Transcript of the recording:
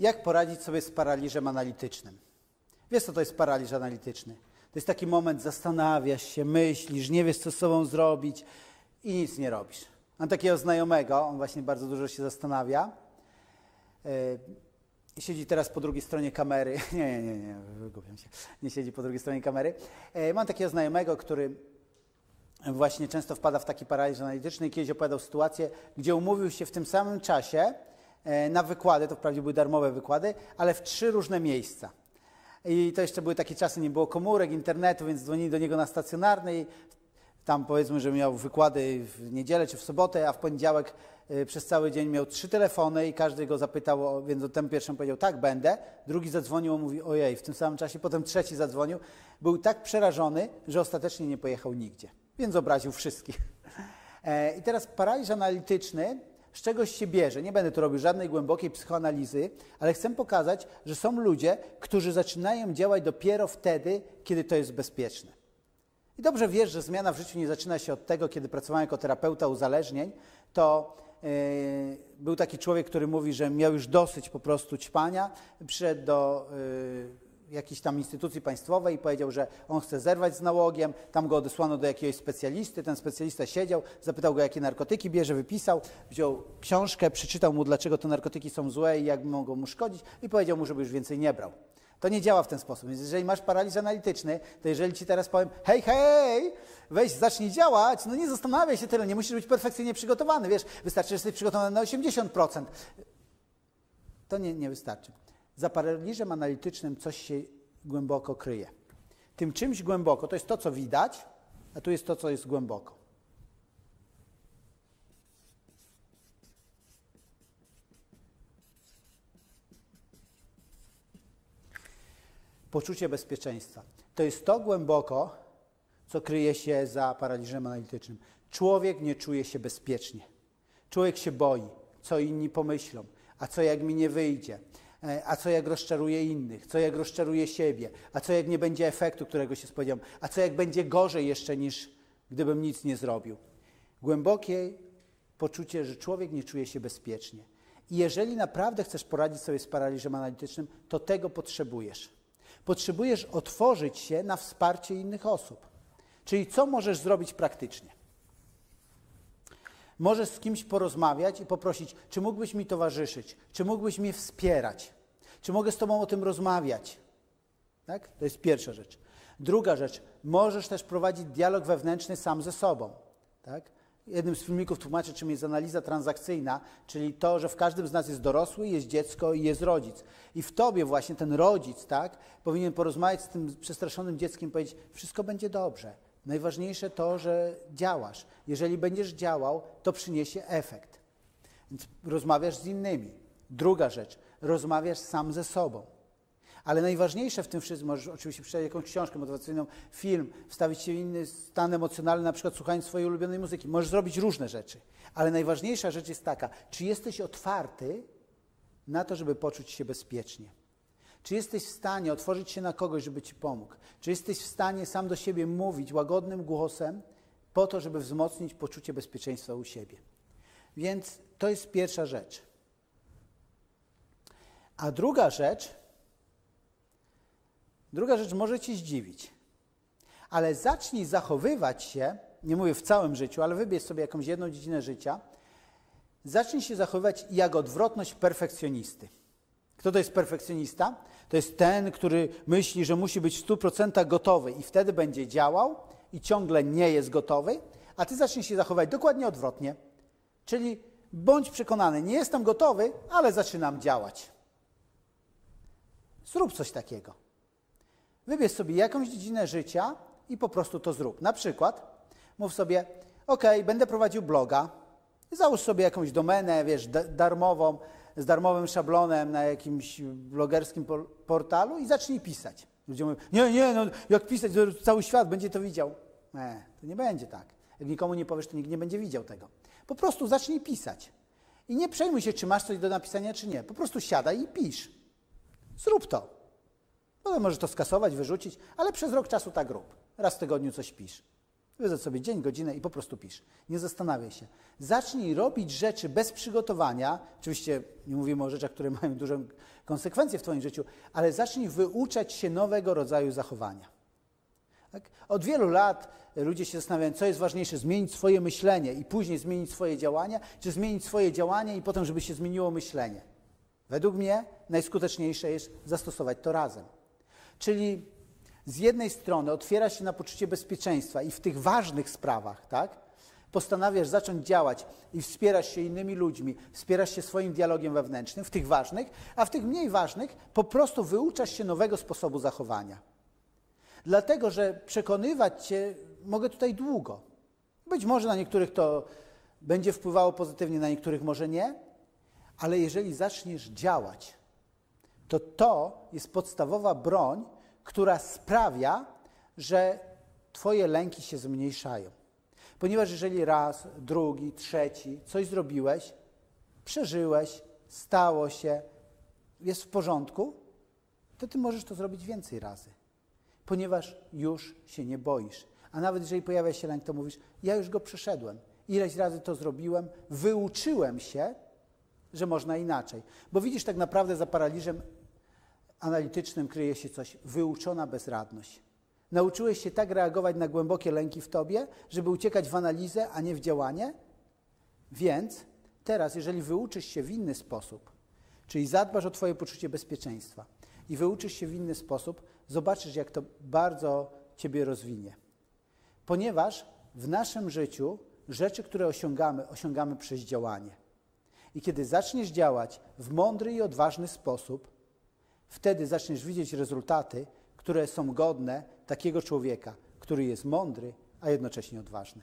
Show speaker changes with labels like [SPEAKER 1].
[SPEAKER 1] jak poradzić sobie z paraliżem analitycznym. Wiesz, co to jest paraliż analityczny? To jest taki moment, zastanawiasz się, myślisz, nie wiesz, co z sobą zrobić i nic nie robisz. Mam takiego znajomego, on właśnie bardzo dużo się zastanawia. Yy, siedzi teraz po drugiej stronie kamery. Nie, nie, nie, nie, wygubiam się. Nie siedzi po drugiej stronie kamery. Yy, mam takiego znajomego, który właśnie często wpada w taki paraliż analityczny i kiedyś opowiadał sytuację, gdzie umówił się w tym samym czasie na wykłady, to wprawdzie były darmowe wykłady, ale w trzy różne miejsca. I to jeszcze były takie czasy, nie było komórek, internetu, więc dzwonili do niego na stacjonarnej. Tam powiedzmy, że miał wykłady w niedzielę czy w sobotę, a w poniedziałek y, przez cały dzień miał trzy telefony i każdy go zapytał, więc ten pierwszy powiedział, tak, będę. Drugi zadzwonił, on mówi, ojej, w tym samym czasie. Potem trzeci zadzwonił. Był tak przerażony, że ostatecznie nie pojechał nigdzie, więc obraził wszystkich. E, I teraz paraliż analityczny z czegoś się bierze. Nie będę tu robił żadnej głębokiej psychoanalizy, ale chcę pokazać, że są ludzie, którzy zaczynają działać dopiero wtedy, kiedy to jest bezpieczne. I dobrze wiesz, że zmiana w życiu nie zaczyna się od tego, kiedy pracowałem jako terapeuta uzależnień, to yy, był taki człowiek, który mówi, że miał już dosyć po prostu ćpania, przyszedł do yy, jakiejś tam instytucji państwowej i powiedział, że on chce zerwać z nałogiem. Tam go odesłano do jakiegoś specjalisty. Ten specjalista siedział, zapytał go, jakie narkotyki bierze, wypisał, wziął książkę, przeczytał mu, dlaczego te narkotyki są złe i jak mogą mu szkodzić i powiedział mu, żeby już więcej nie brał. To nie działa w ten sposób. Więc jeżeli masz paraliż analityczny, to jeżeli ci teraz powiem, hej, hej, weź, zacznij działać, no nie zastanawiaj się tyle, nie musisz być perfekcyjnie przygotowany, wiesz, wystarczy, że jesteś przygotowany na 80%. To nie, nie wystarczy. Za paraliżem analitycznym coś się głęboko kryje. Tym czymś głęboko to jest to, co widać, a tu jest to, co jest głęboko. Poczucie bezpieczeństwa. To jest to głęboko, co kryje się za paraliżem analitycznym. Człowiek nie czuje się bezpiecznie. Człowiek się boi, co inni pomyślą, a co jak mi nie wyjdzie, a co jak rozczaruje innych, co jak rozczaruje siebie, a co jak nie będzie efektu, którego się spodziewam, a co jak będzie gorzej jeszcze niż gdybym nic nie zrobił. Głębokie poczucie, że człowiek nie czuje się bezpiecznie. I jeżeli naprawdę chcesz poradzić sobie z paraliżem analitycznym, to tego potrzebujesz. Potrzebujesz otworzyć się na wsparcie innych osób. Czyli co możesz zrobić praktycznie? Możesz z kimś porozmawiać i poprosić, czy mógłbyś mi towarzyszyć, czy mógłbyś mnie wspierać, czy mogę z Tobą o tym rozmawiać. Tak? To jest pierwsza rzecz. Druga rzecz, możesz też prowadzić dialog wewnętrzny sam ze sobą. Tak? Jednym z filmików tłumaczę, czym jest analiza transakcyjna, czyli to, że w każdym z nas jest dorosły, jest dziecko i jest rodzic. I w tobie właśnie ten rodzic, tak, powinien porozmawiać z tym przestraszonym dzieckiem i powiedzieć, wszystko będzie dobrze. Najważniejsze to, że działasz. Jeżeli będziesz działał, to przyniesie efekt. Więc rozmawiasz z innymi. Druga rzecz, rozmawiasz sam ze sobą. Ale najważniejsze w tym wszystkim, możesz oczywiście przeczytać jakąś książkę motywacyjną, film, wstawić się w inny stan emocjonalny, na przykład słuchając swojej ulubionej muzyki. Możesz zrobić różne rzeczy. Ale najważniejsza rzecz jest taka, czy jesteś otwarty na to, żeby poczuć się bezpiecznie. Czy jesteś w stanie otworzyć się na kogoś, żeby ci pomógł? Czy jesteś w stanie sam do siebie mówić łagodnym głosem po to, żeby wzmocnić poczucie bezpieczeństwa u siebie? Więc to jest pierwsza rzecz. A druga rzecz, druga rzecz może ci zdziwić. Ale zacznij zachowywać się, nie mówię w całym życiu, ale wybierz sobie jakąś jedną dziedzinę życia, zacznij się zachowywać jak odwrotność perfekcjonisty. Kto to jest perfekcjonista? To jest ten, który myśli, że musi być w 100% gotowy i wtedy będzie działał i ciągle nie jest gotowy, a ty zaczniesz się zachować dokładnie odwrotnie. Czyli bądź przekonany, nie jestem gotowy, ale zaczynam działać. Zrób coś takiego. Wybierz sobie jakąś dziedzinę życia i po prostu to zrób. Na przykład mów sobie, ok, będę prowadził bloga, załóż sobie jakąś domenę, wiesz, darmową, z darmowym szablonem na jakimś blogerskim portalu i zacznij pisać. Ludzie mówią, nie, nie, no jak pisać, cały świat będzie to widział. Nie, to nie będzie tak. Jak nikomu nie powiesz, to nikt nie będzie widział tego. Po prostu zacznij pisać. I nie przejmuj się, czy masz coś do napisania, czy nie. Po prostu siadaj i pisz. Zrób to. Potem możesz to skasować, wyrzucić, ale przez rok czasu tak rób. Raz w tygodniu coś pisz. Wyznacz sobie dzień, godzinę i po prostu pisz. Nie zastanawiaj się. Zacznij robić rzeczy bez przygotowania. Oczywiście nie mówimy o rzeczach, które mają duże konsekwencje w Twoim życiu, ale zacznij wyuczać się nowego rodzaju zachowania. Tak? Od wielu lat ludzie się zastanawiają, co jest ważniejsze, zmienić swoje myślenie i później zmienić swoje działania, czy zmienić swoje działania i potem, żeby się zmieniło myślenie. Według mnie najskuteczniejsze jest zastosować to razem. Czyli z jednej strony otwiera się na poczucie bezpieczeństwa i w tych ważnych sprawach, tak? Postanawiasz zacząć działać i wspierasz się innymi ludźmi, wspierasz się swoim dialogiem wewnętrznym, w tych ważnych, a w tych mniej ważnych po prostu wyuczasz się nowego sposobu zachowania. Dlatego, że przekonywać cię mogę tutaj długo. Być może na niektórych to będzie wpływało pozytywnie, na niektórych może nie, ale jeżeli zaczniesz działać, to to jest podstawowa broń, która sprawia, że Twoje lęki się zmniejszają. Ponieważ jeżeli raz, drugi, trzeci coś zrobiłeś, przeżyłeś, stało się, jest w porządku, to Ty możesz to zrobić więcej razy. Ponieważ już się nie boisz. A nawet jeżeli pojawia się lęk, to mówisz: Ja już go przeszedłem. Ileś razy to zrobiłem, wyuczyłem się, że można inaczej. Bo widzisz, tak naprawdę za paraliżem analitycznym kryje się coś wyuczona bezradność. Nauczyłeś się tak reagować na głębokie lęki w tobie, żeby uciekać w analizę, a nie w działanie? Więc teraz, jeżeli wyuczysz się w inny sposób, czyli zadbasz o Twoje poczucie bezpieczeństwa i wyuczysz się w inny sposób, zobaczysz, jak to bardzo Ciebie rozwinie. Ponieważ w naszym życiu rzeczy, które osiągamy, osiągamy przez działanie. I kiedy zaczniesz działać w mądry i odważny sposób, wtedy zaczniesz widzieć rezultaty, które są godne takiego człowieka, który jest mądry, a jednocześnie odważny.